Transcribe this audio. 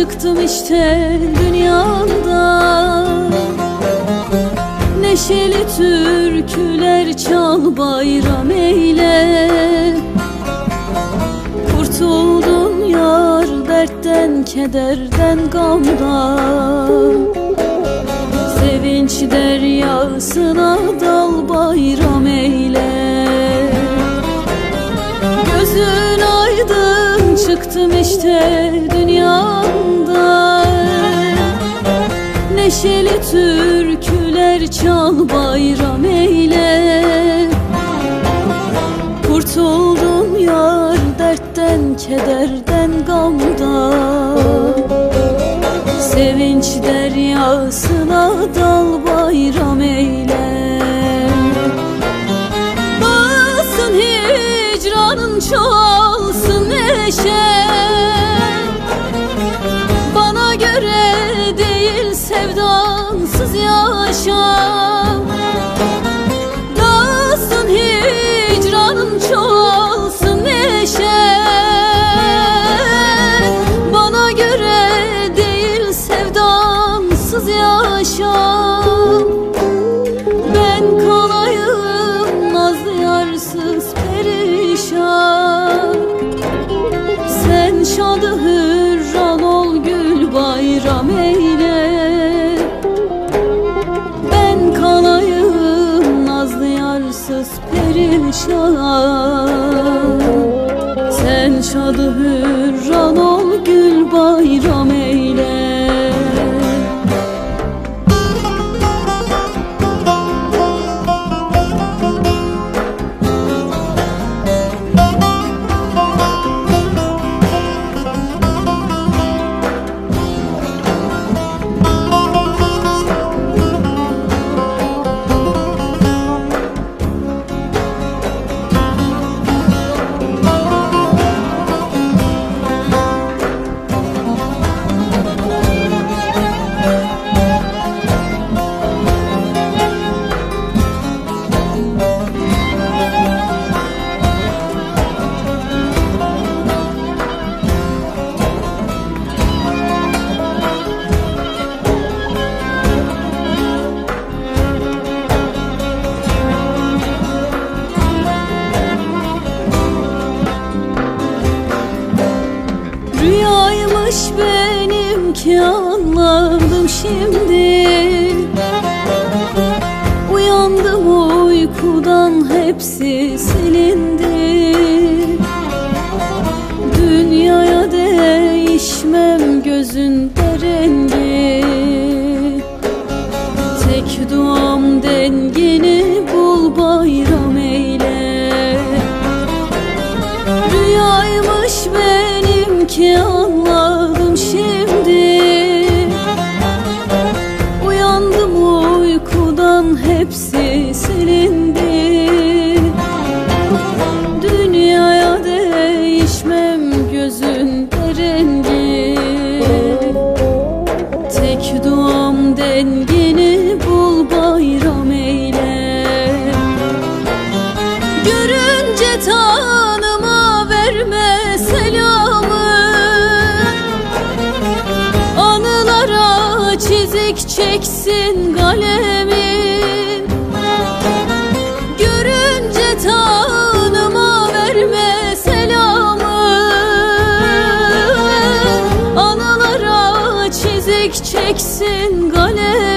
çıktım işte dünyada Neşeli türküler çal bayram eyle. Kurtuldum yar dertten kederden gamdan. Sevinç deryasına dal bayram çıktım işte dünyanda Neşeli türküler çal bayram eyle. Kurtuldum yar dertten kederden gamdan Sevinç deryasına dal bayram eyle. Basın hicranın çoğalsın neşe. Bana göre değil sevdansız yaşa. Basın hicranın çoğalsın neşe. Bana göre değil sevdansız yaşa. Ben 若诺。Benimki anladım şimdi. Uyandım uykudan hepsi silindi. Dünyaya değişmem gözünde rengi tek çeksin kalemi. Görünce tanıma verme selamı. Anılara çizik çeksin kalemi.